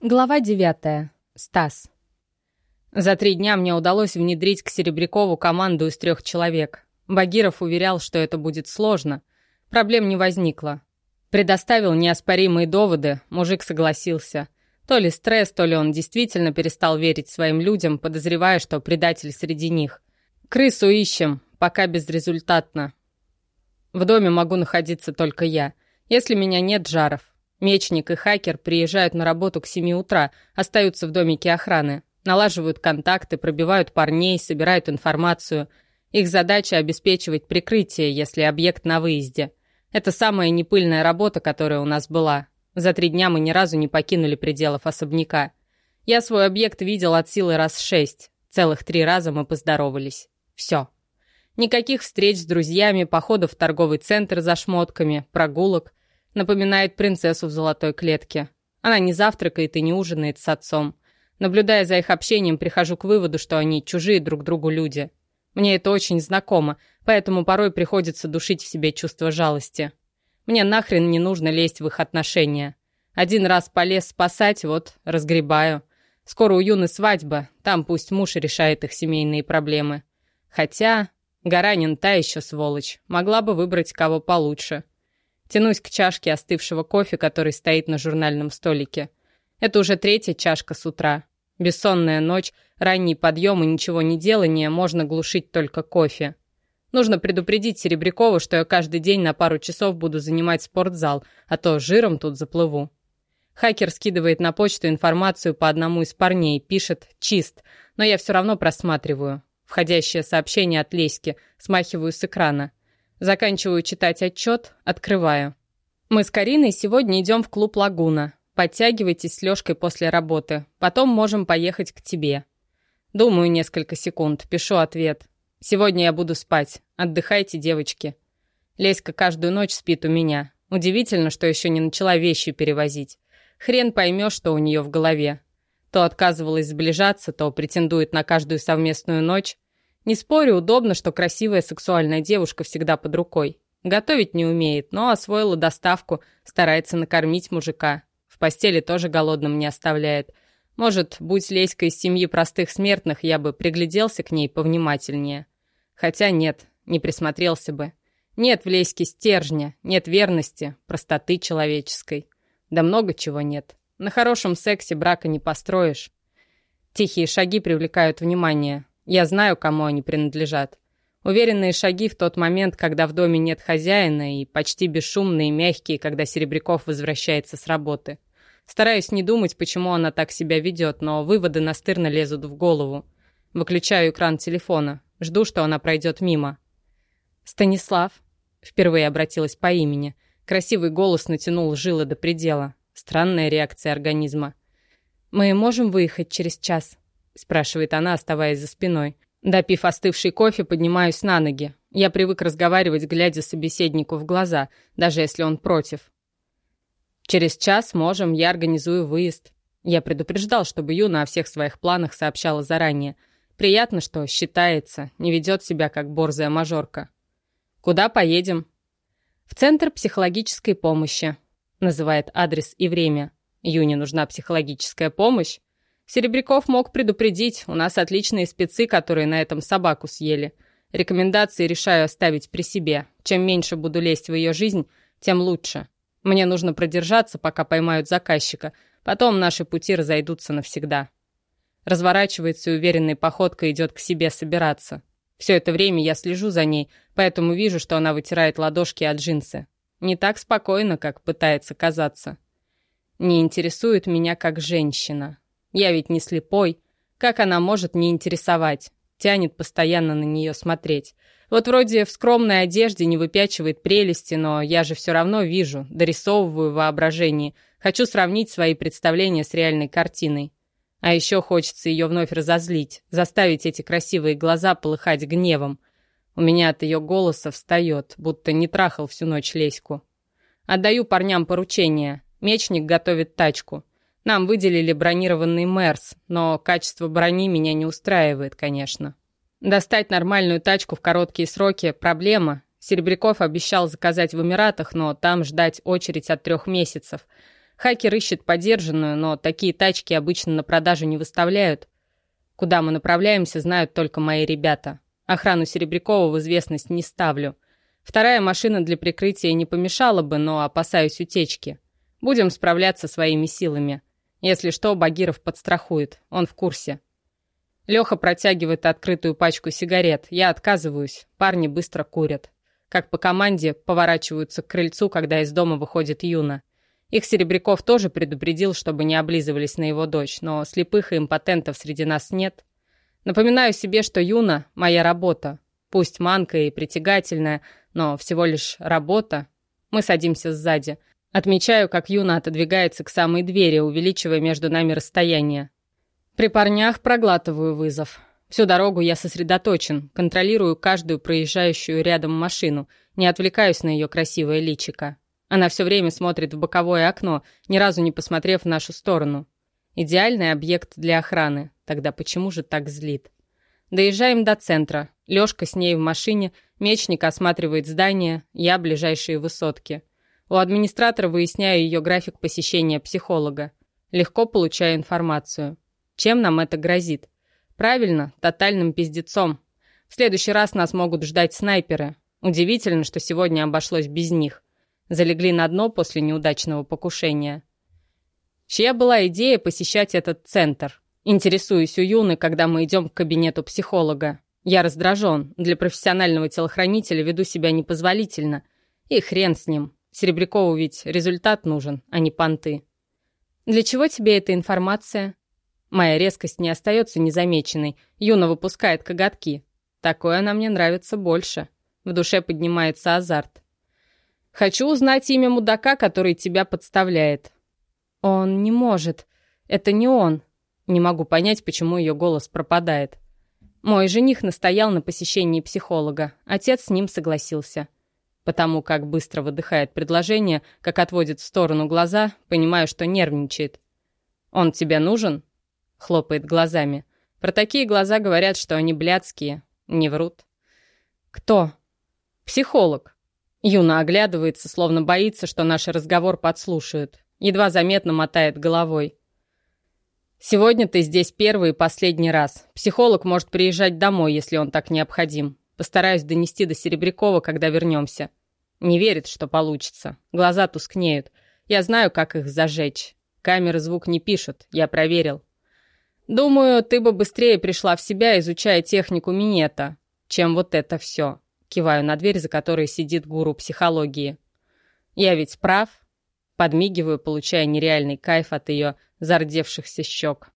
Глава 9. Стас. За три дня мне удалось внедрить к Серебрякову команду из трех человек. Багиров уверял, что это будет сложно. Проблем не возникло. Предоставил неоспоримые доводы, мужик согласился. То ли стресс, то ли он действительно перестал верить своим людям, подозревая, что предатель среди них. Крысу ищем, пока безрезультатно. В доме могу находиться только я. Если меня нет, Жаров. Мечник и хакер приезжают на работу к 7 утра, остаются в домике охраны, налаживают контакты, пробивают парней, собирают информацию. Их задача обеспечивать прикрытие, если объект на выезде. Это самая непыльная работа, которая у нас была. За три дня мы ни разу не покинули пределов особняка. Я свой объект видел от силы раз шесть. Целых три раза мы поздоровались. Все. Никаких встреч с друзьями, походов в торговый центр за шмотками, прогулок. Напоминает принцессу в золотой клетке. Она не завтракает и не ужинает с отцом. Наблюдая за их общением, прихожу к выводу, что они чужие друг другу люди. Мне это очень знакомо, поэтому порой приходится душить в себе чувство жалости. Мне нахрен не нужно лезть в их отношения. Один раз полез спасать, вот, разгребаю. Скоро у Юны свадьба, там пусть муж решает их семейные проблемы. Хотя, Гаранин та еще сволочь, могла бы выбрать кого получше. Тянусь к чашке остывшего кофе, который стоит на журнальном столике. Это уже третья чашка с утра. Бессонная ночь, ранний подъем и ничего не делание можно глушить только кофе. Нужно предупредить Серебрякова, что я каждый день на пару часов буду занимать спортзал, а то жиром тут заплыву. Хакер скидывает на почту информацию по одному из парней, пишет «чист», но я все равно просматриваю. Входящее сообщение от Леськи, смахиваю с экрана. Заканчиваю читать отчет, открываю. Мы с Кариной сегодня идем в клуб «Лагуна». Подтягивайтесь с Лёшкой после работы. Потом можем поехать к тебе. Думаю несколько секунд, пишу ответ. Сегодня я буду спать. Отдыхайте, девочки. Леська каждую ночь спит у меня. Удивительно, что еще не начала вещи перевозить. Хрен поймешь, что у нее в голове. То отказывалась сближаться, то претендует на каждую совместную ночь. Не спорю, удобно, что красивая сексуальная девушка всегда под рукой. Готовить не умеет, но освоила доставку, старается накормить мужика. В постели тоже голодным не оставляет. Может, будь Леська из семьи простых смертных, я бы пригляделся к ней повнимательнее. Хотя нет, не присмотрелся бы. Нет в Леське стержня, нет верности, простоты человеческой. Да много чего нет. На хорошем сексе брака не построишь. Тихие шаги привлекают внимание. Я знаю, кому они принадлежат. Уверенные шаги в тот момент, когда в доме нет хозяина, и почти бесшумные, мягкие, когда Серебряков возвращается с работы. Стараюсь не думать, почему она так себя ведет, но выводы настырно лезут в голову. Выключаю экран телефона. Жду, что она пройдет мимо. «Станислав?» Впервые обратилась по имени. Красивый голос натянул жилы до предела. Странная реакция организма. «Мы можем выехать через час?» Спрашивает она, оставаясь за спиной. Допив остывший кофе, поднимаюсь на ноги. Я привык разговаривать, глядя собеседнику в глаза, даже если он против. Через час можем, я организую выезд. Я предупреждал, чтобы Юна о всех своих планах сообщала заранее. Приятно, что считается, не ведет себя как борзая мажорка. Куда поедем? В Центр психологической помощи. Называет адрес и время. Юне нужна психологическая помощь? Серебряков мог предупредить, у нас отличные спецы, которые на этом собаку съели. Рекомендации решаю оставить при себе. Чем меньше буду лезть в ее жизнь, тем лучше. Мне нужно продержаться, пока поймают заказчика. Потом наши пути разойдутся навсегда. Разворачивается и уверенной походкой идет к себе собираться. Все это время я слежу за ней, поэтому вижу, что она вытирает ладошки от джинсы. Не так спокойно, как пытается казаться. Не интересует меня как женщина. Я ведь не слепой. Как она может не интересовать? Тянет постоянно на нее смотреть. Вот вроде в скромной одежде не выпячивает прелести, но я же все равно вижу, дорисовываю воображение. Хочу сравнить свои представления с реальной картиной. А еще хочется ее вновь разозлить, заставить эти красивые глаза полыхать гневом. У меня от ее голоса встает, будто не трахал всю ночь Леську. Отдаю парням поручение. Мечник готовит тачку. Нам выделили бронированный Мерс, но качество брони меня не устраивает, конечно. Достать нормальную тачку в короткие сроки – проблема. Серебряков обещал заказать в Эмиратах, но там ждать очередь от трех месяцев. Хакер ищет подержанную, но такие тачки обычно на продажу не выставляют. Куда мы направляемся, знают только мои ребята. Охрану Серебрякова в известность не ставлю. Вторая машина для прикрытия не помешала бы, но опасаюсь утечки. Будем справляться своими силами. Если что, Багиров подстрахует, он в курсе. Леха протягивает открытую пачку сигарет. Я отказываюсь. Парни быстро курят. Как по команде, поворачиваются к крыльцу, когда из дома выходит Юна. Их Серебряков тоже предупредил, чтобы не облизывались на его дочь, но слепых и импотентов среди нас нет. Напоминаю себе, что Юна — моя работа. Пусть манка и притягательная, но всего лишь работа. Мы садимся сзади. Отмечаю, как Юна отодвигается к самой двери, увеличивая между нами расстояние. При парнях проглатываю вызов. Всю дорогу я сосредоточен, контролирую каждую проезжающую рядом машину, не отвлекаюсь на ее красивое личико. Она все время смотрит в боковое окно, ни разу не посмотрев в нашу сторону. Идеальный объект для охраны. Тогда почему же так злит? Доезжаем до центра. Лёшка с ней в машине, мечник осматривает здание, я ближайшие высотки. У администратора выясняю ее график посещения психолога. Легко получаю информацию. Чем нам это грозит? Правильно, тотальным пиздецом. В следующий раз нас могут ждать снайперы. Удивительно, что сегодня обошлось без них. Залегли на дно после неудачного покушения. Чья была идея посещать этот центр? Интересуюсь у Юны, когда мы идем к кабинету психолога. Я раздражен. Для профессионального телохранителя веду себя непозволительно. И хрен с ним. Серебрякову ведь результат нужен, а не понты. «Для чего тебе эта информация?» Моя резкость не остается незамеченной. Юна выпускает коготки. Такое она мне нравится больше. В душе поднимается азарт. «Хочу узнать имя мудака, который тебя подставляет». «Он не может. Это не он». Не могу понять, почему ее голос пропадает. Мой жених настоял на посещении психолога. Отец с ним согласился. Потому как быстро выдыхает предложение, как отводит в сторону глаза, понимаю, что нервничает. «Он тебе нужен?» Хлопает глазами. Про такие глаза говорят, что они блядские. Не врут. «Кто?» «Психолог». Юна оглядывается, словно боится, что наш разговор подслушают. Едва заметно мотает головой. «Сегодня ты здесь первый и последний раз. Психолог может приезжать домой, если он так необходим. Постараюсь донести до Серебрякова, когда вернемся. Не верит, что получится. Глаза тускнеют. Я знаю, как их зажечь. Камеры звук не пишут, я проверил. Думаю, ты бы быстрее пришла в себя, изучая технику минета, чем вот это все. Киваю на дверь, за которой сидит гуру психологии. Я ведь прав? Подмигиваю, получая нереальный кайф от ее зардевшихся щек.